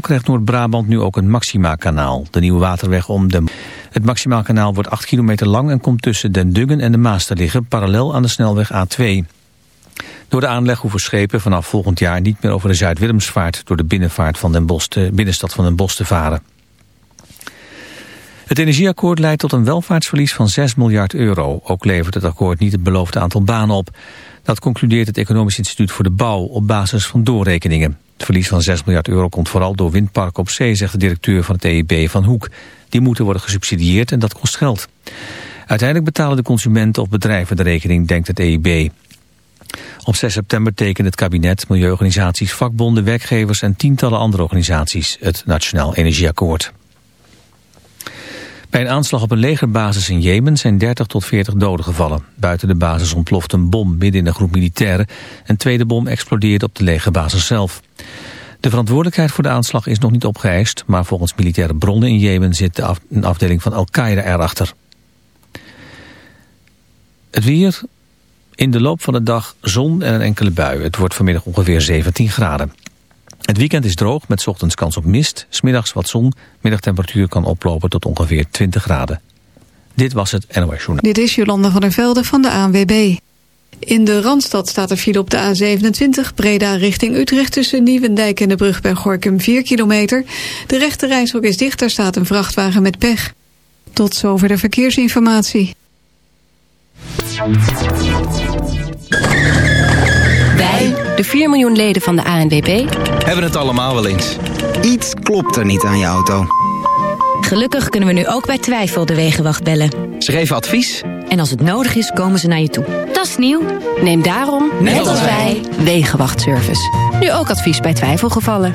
Krijgt Noord-Brabant nu ook een Maxima-kanaal. De nieuwe waterweg om de... Het Maxima-kanaal wordt 8 kilometer lang en komt tussen Den Duggen en de Maas te liggen, parallel aan de snelweg A2. Door de aanleg hoeven schepen vanaf volgend jaar niet meer over de Zuid-Willemsvaart door de binnenvaart van Den Bosch te, binnenstad van Den Bosch te varen. Het energieakkoord leidt tot een welvaartsverlies van 6 miljard euro. Ook levert het akkoord niet het beloofde aantal banen op. Dat concludeert het Economisch Instituut voor de Bouw op basis van doorrekeningen. Het verlies van 6 miljard euro komt vooral door windparken op zee, zegt de directeur van het EIB Van Hoek. Die moeten worden gesubsidieerd en dat kost geld. Uiteindelijk betalen de consumenten of bedrijven de rekening, denkt het EIB. Op 6 september tekent het kabinet, milieuorganisaties, vakbonden, werkgevers en tientallen andere organisaties het Nationaal Energieakkoord. Bij een aanslag op een legerbasis in Jemen zijn 30 tot 40 doden gevallen. Buiten de basis ontploft een bom midden in een groep militairen. Een tweede bom explodeerde op de legerbasis zelf. De verantwoordelijkheid voor de aanslag is nog niet opgeëist... maar volgens militaire bronnen in Jemen zit een afdeling van Al-Qaeda erachter. Het weer, in de loop van de dag zon en een enkele bui. Het wordt vanmiddag ongeveer 17 graden. Het weekend is droog met ochtends kans op mist. Smiddags wat zon. Middagtemperatuur kan oplopen tot ongeveer 20 graden. Dit was het NOS Journal. Dit is Jolanda van der Velde van de ANWB. In de Randstad staat er file op de A27 Breda richting Utrecht... tussen Nieuwendijk en de brug bij Gorkum 4 kilometer. De rechte reishok is dicht, daar staat een vrachtwagen met pech. Tot zover de verkeersinformatie. De 4 miljoen leden van de ANWB... hebben het allemaal wel eens. Iets klopt er niet aan je auto. Gelukkig kunnen we nu ook bij twijfel de Wegenwacht bellen. Ze geven advies. En als het nodig is, komen ze naar je toe. Dat is nieuw. Neem daarom, net, als wij, Wegenwachtservice. Nu ook advies bij twijfelgevallen.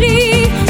by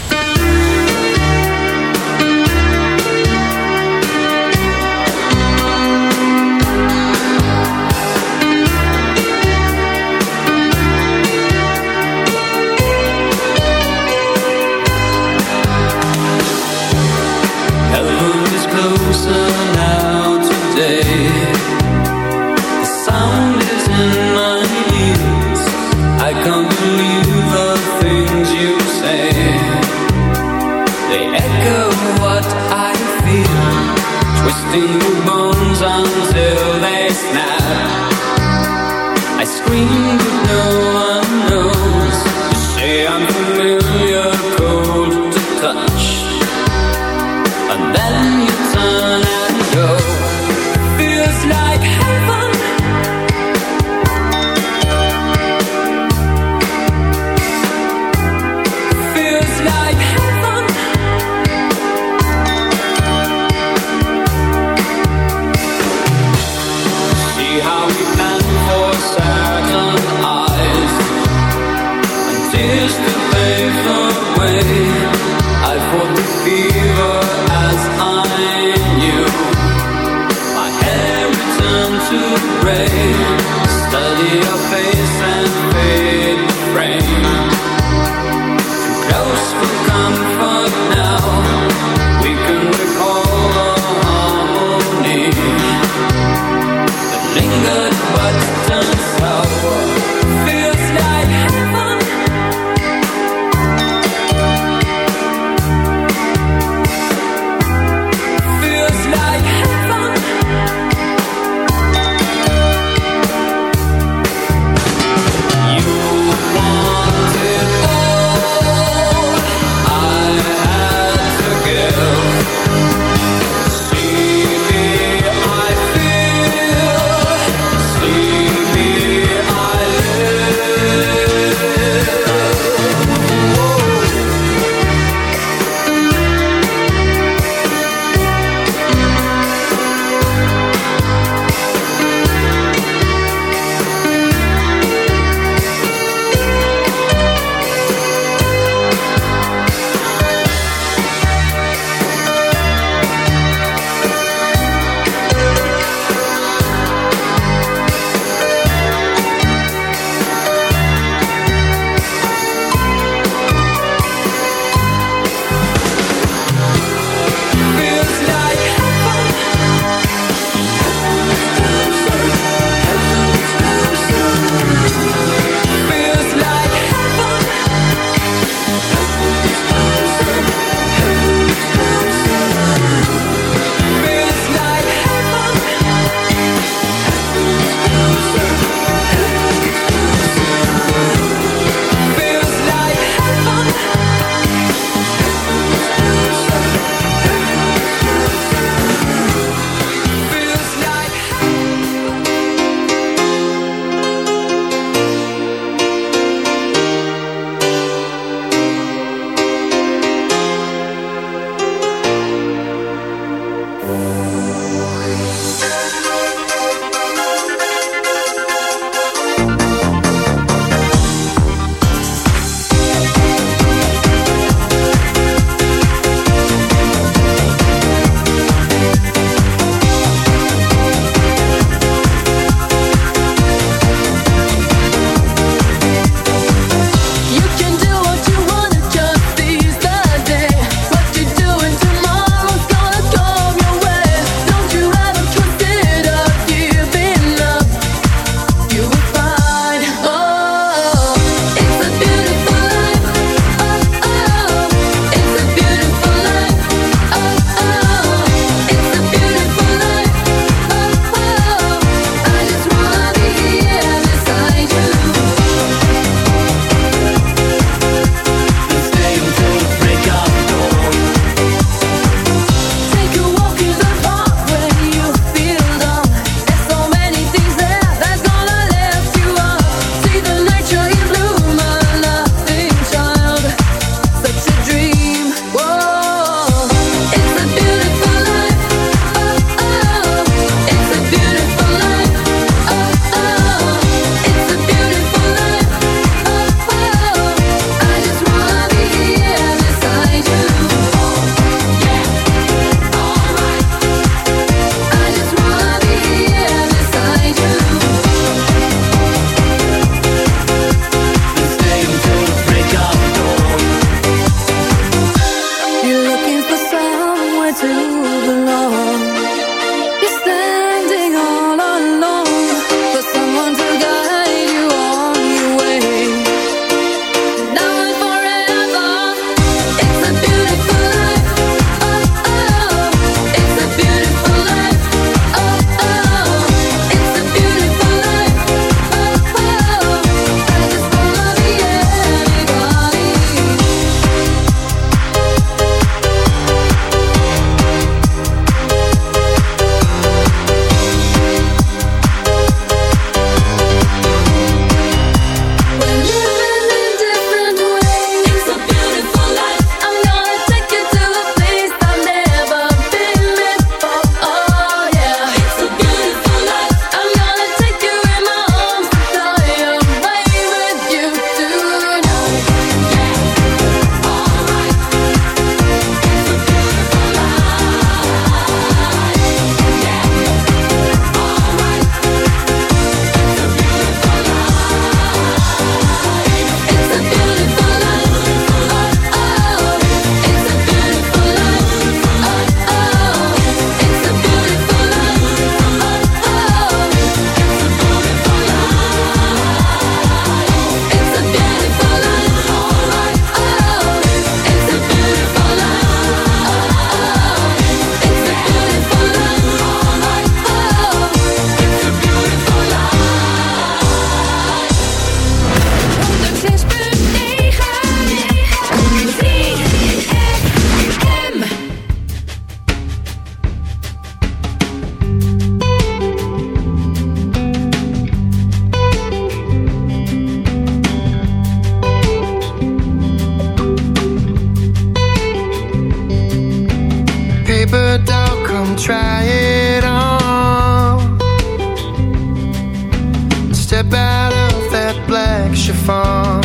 Step out of that black chiffon.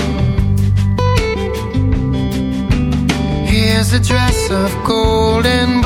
Here's a dress of gold and blue.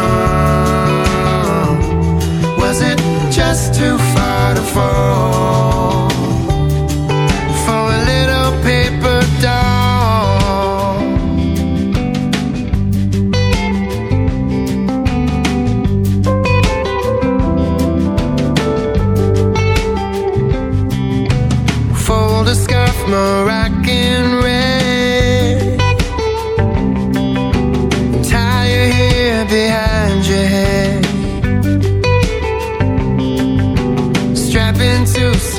For a little paper doll? Fold a scarf, Moroccan red. Tie your hair behind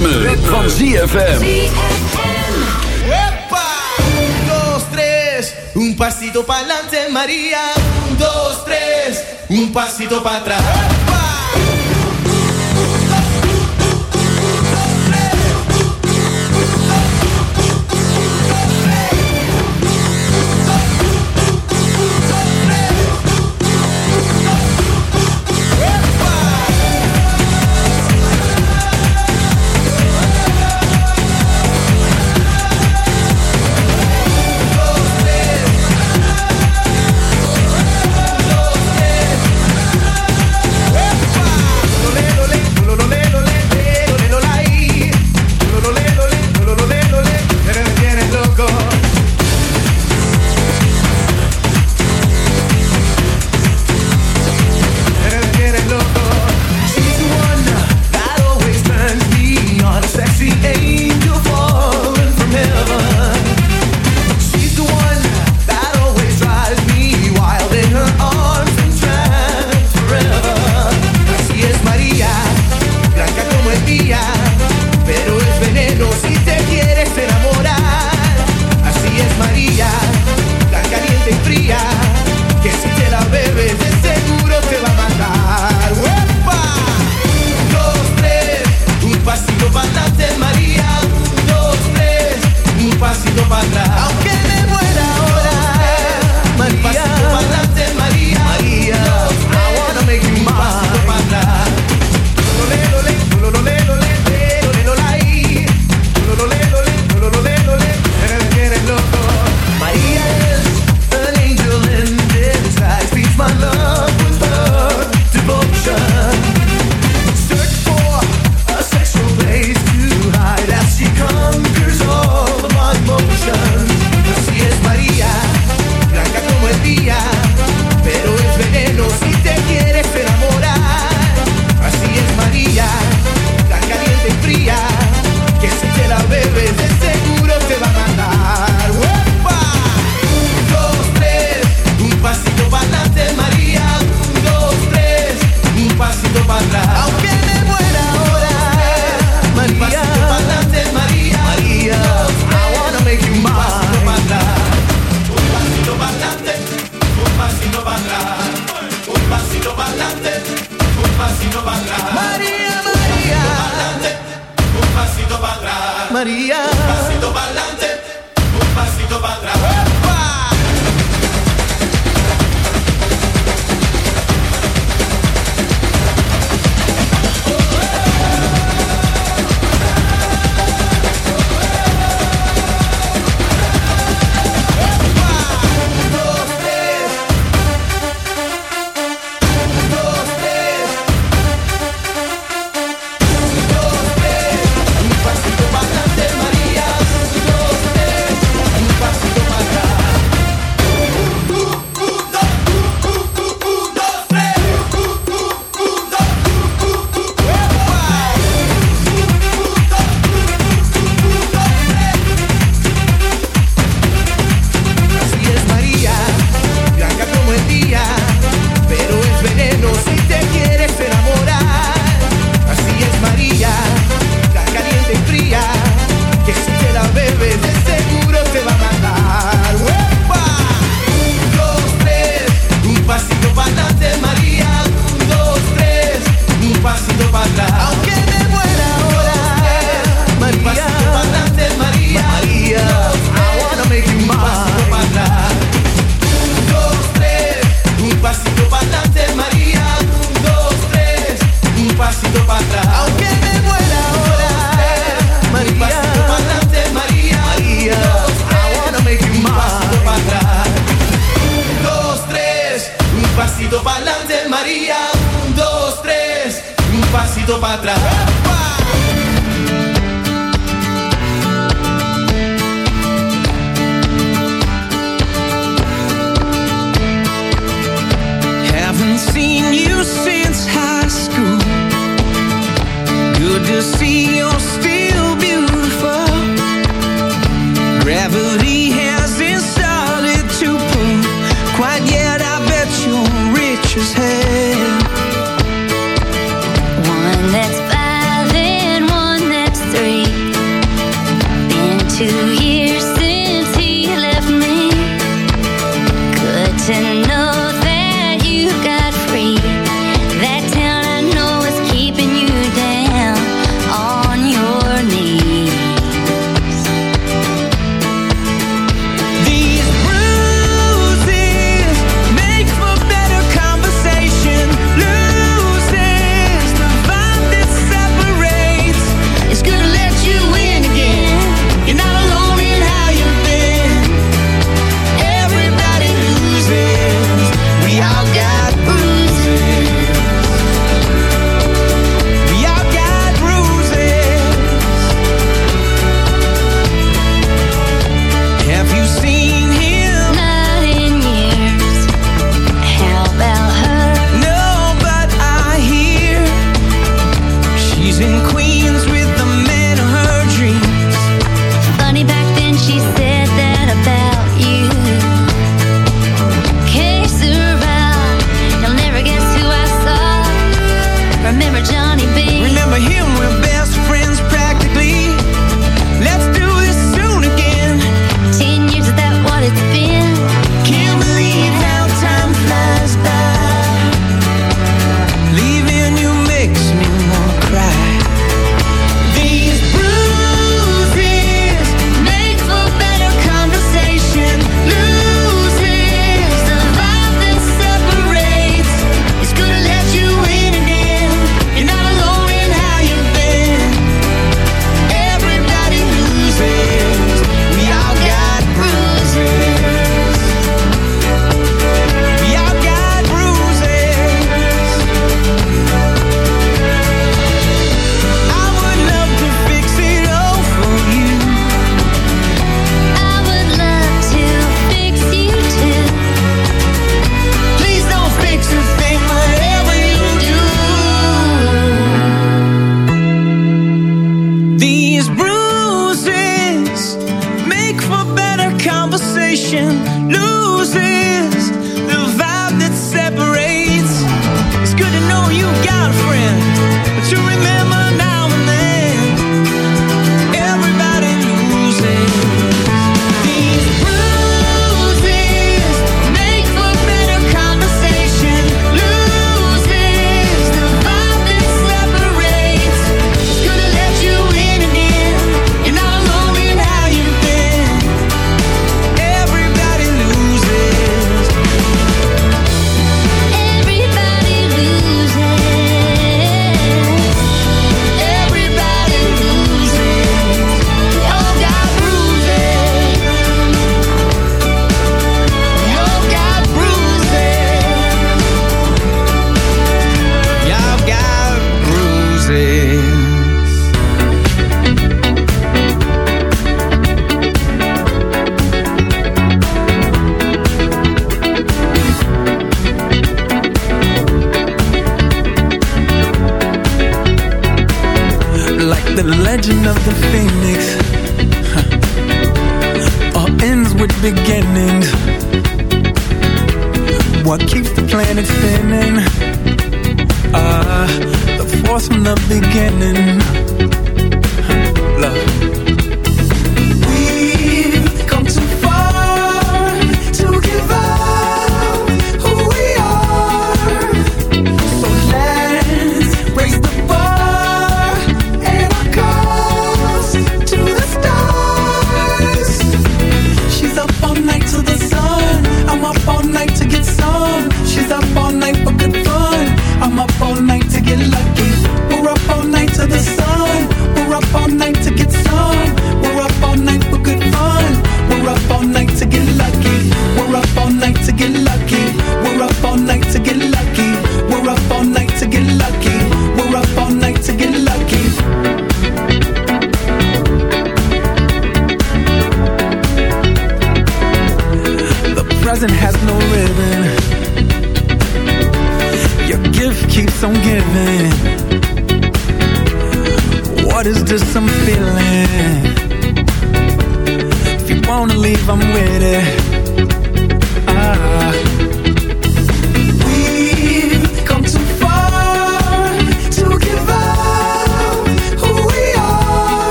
Ritme, van ZFM. ¡Epa! Un, dos, tres, un pasito para adelante, María. Un, dos, tres, un pasito para atrás.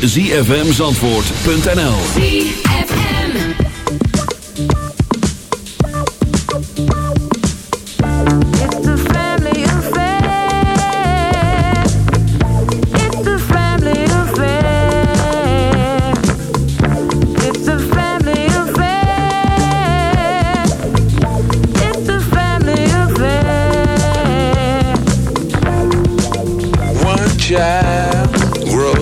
www.zfmzandvoort.nl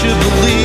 you believe.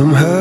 somehow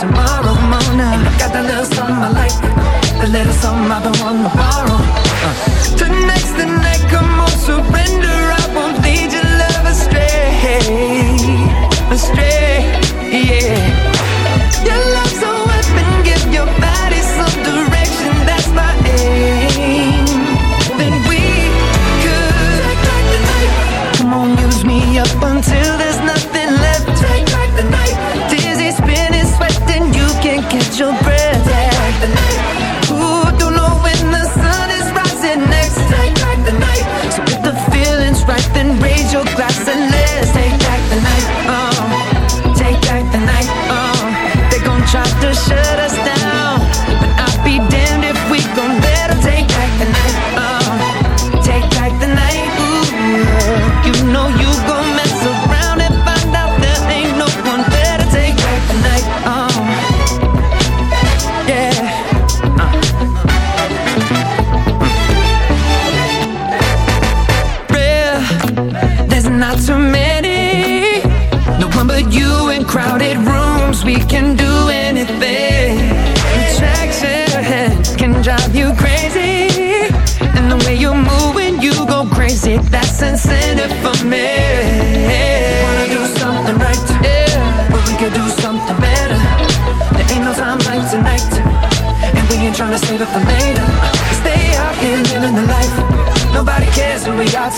tomorrow morning. And I got that little something I like, the little something I've been wanting.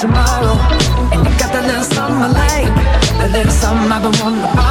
tomorrow. And you got that little something I like. That little something I've been wanting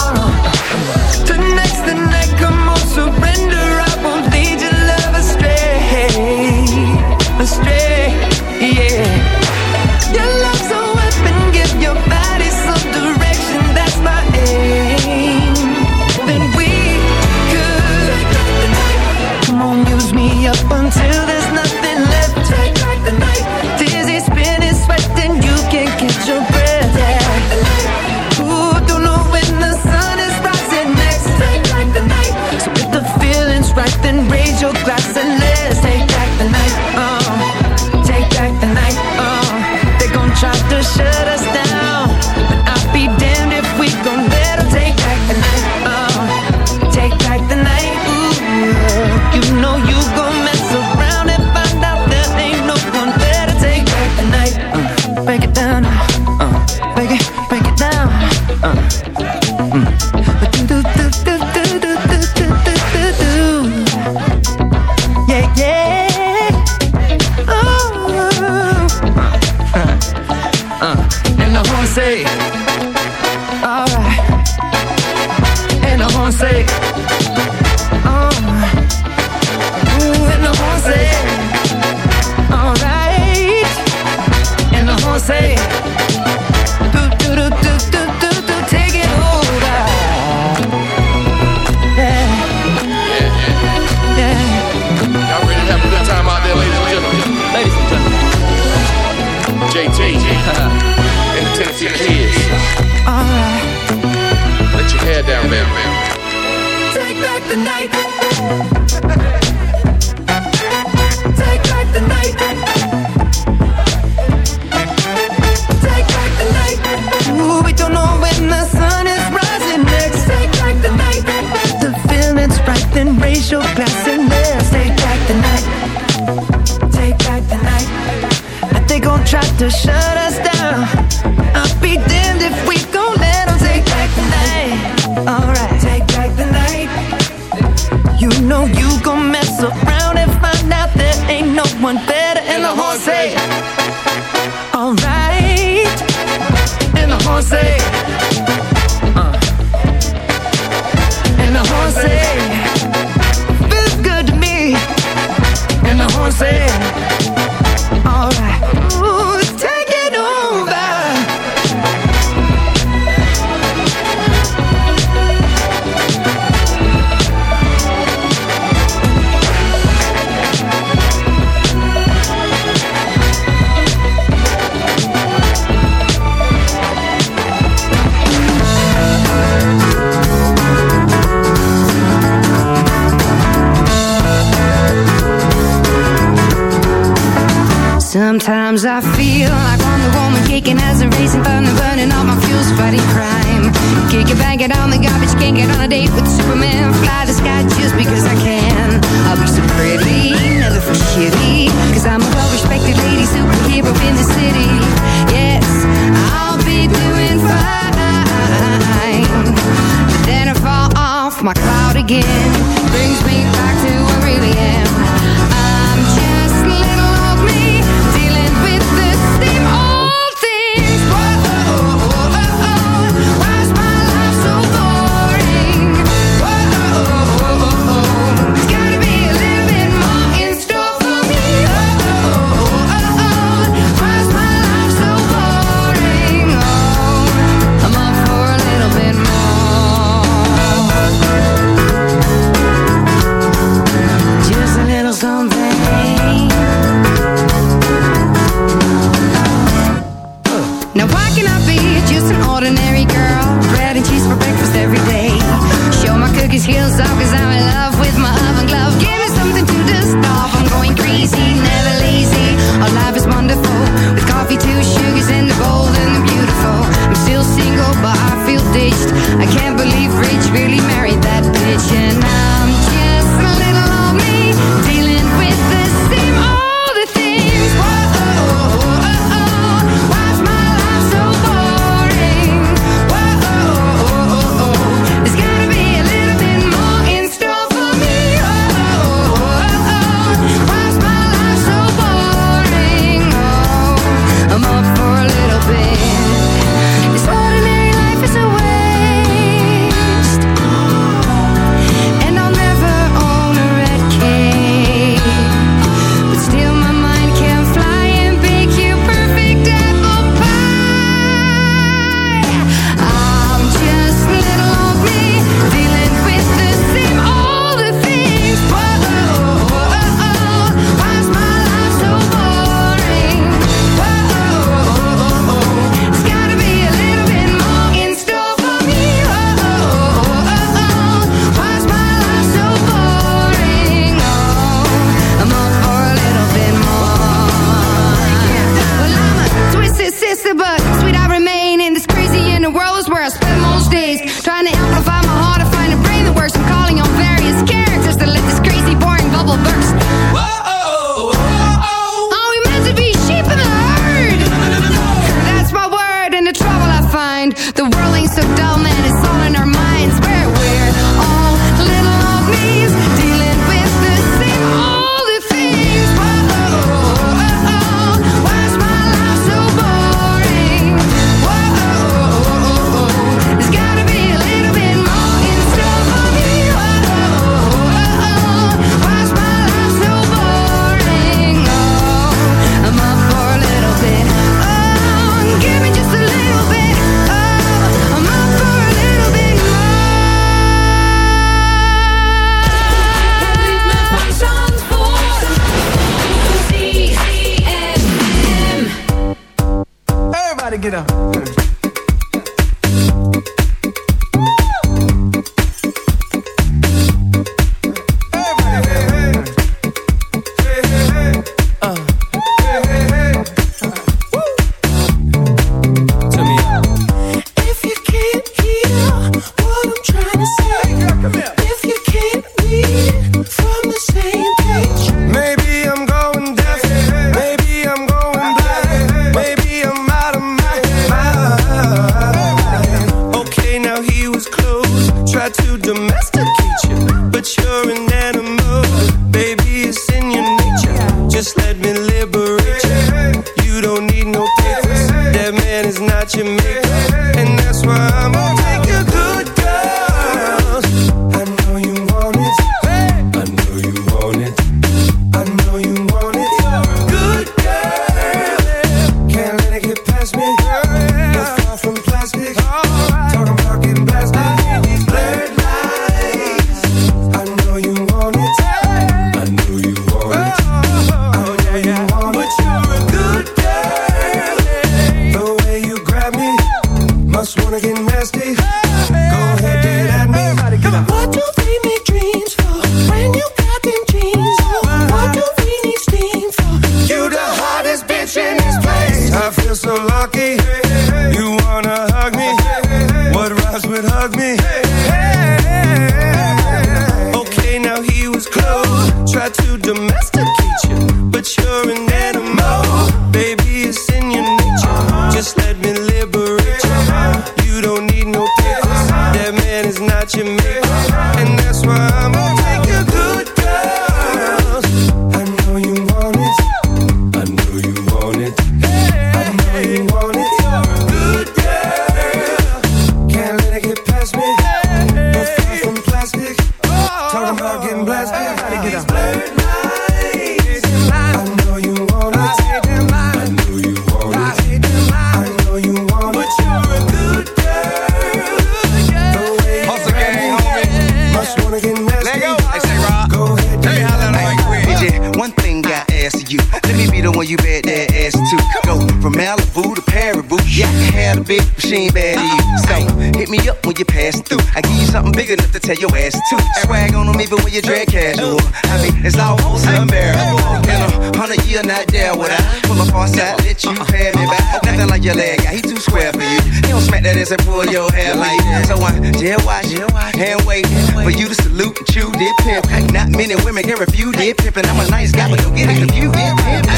you're not there with her. Pull up on side, let you uh-uh. pay me back. Nothing like your leg, yeah, he too square for you. He don't smack that ass and pull your hair like that. So I dare watch and wait for you to salute and chew did pimp. Not many women can refuse did pimp, and I'm a nice guy, but don't get it confused.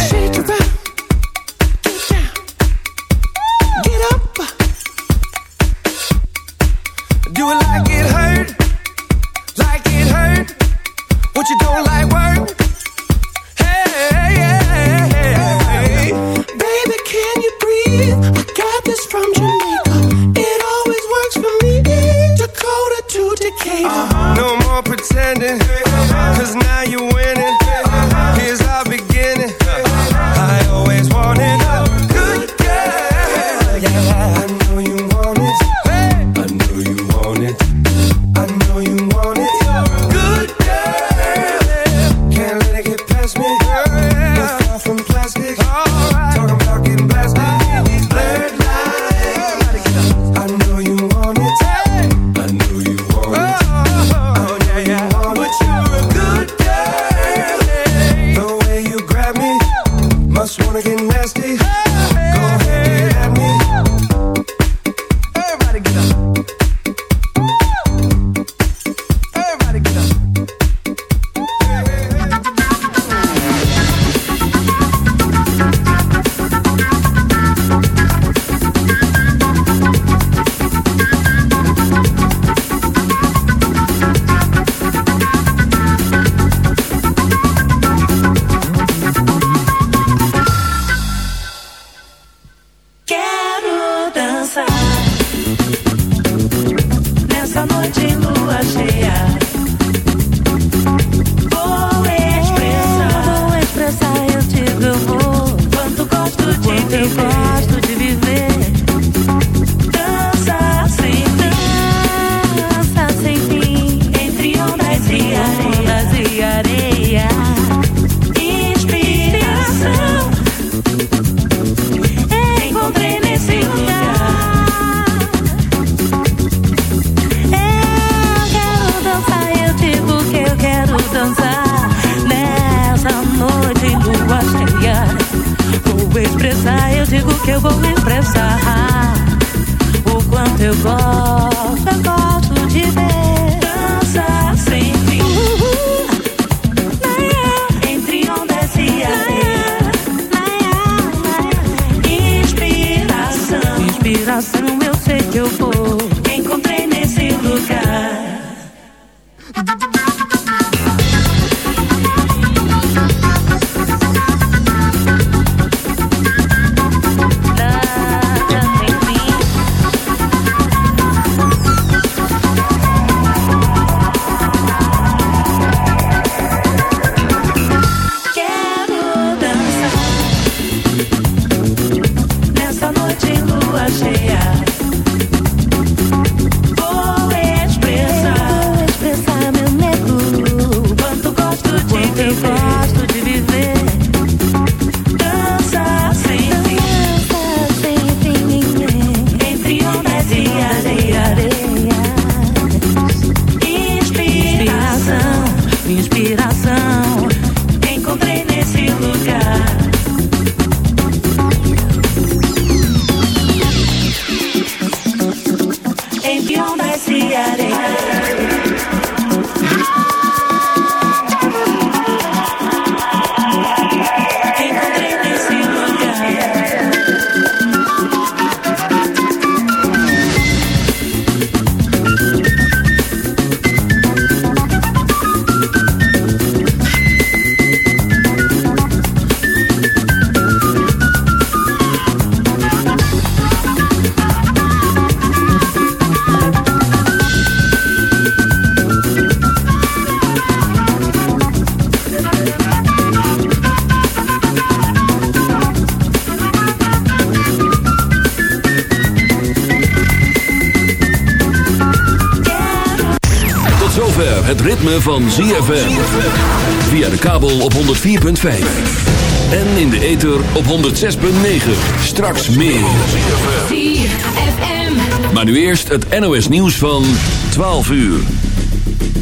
Shake it up. Do it like it hurt, like it hurt. What you don't like, what? pretending van ZFM. Via de kabel op 104.5. En in de ether op 106.9. Straks meer. Maar nu eerst het NOS nieuws van 12 uur.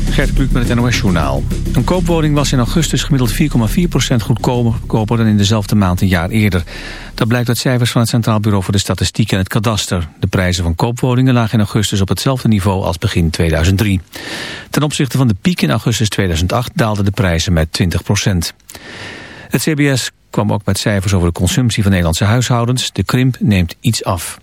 Gert Kluk met het NOS Journaal. Een koopwoning was in augustus gemiddeld 4,4% goedkoper dan in dezelfde maand een jaar eerder. Dat blijkt uit cijfers van het Centraal Bureau voor de Statistiek en het Kadaster. De prijzen van koopwoningen lagen in augustus op hetzelfde niveau als begin 2003. Ten opzichte van de piek in augustus 2008 daalden de prijzen met 20%. Het CBS kwam ook met cijfers over de consumptie van Nederlandse huishoudens. De krimp neemt iets af.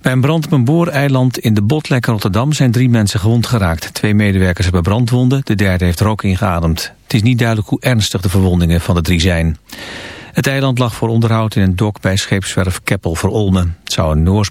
Bij een brand op een booreiland in de Botlek Rotterdam zijn drie mensen gewond geraakt. Twee medewerkers hebben brandwonden, de derde heeft rook ingeademd. Het is niet duidelijk hoe ernstig de verwondingen van de drie zijn. Het eiland lag voor onderhoud in een dok bij scheepswerf Keppel voor Olmen. Het zou een Noors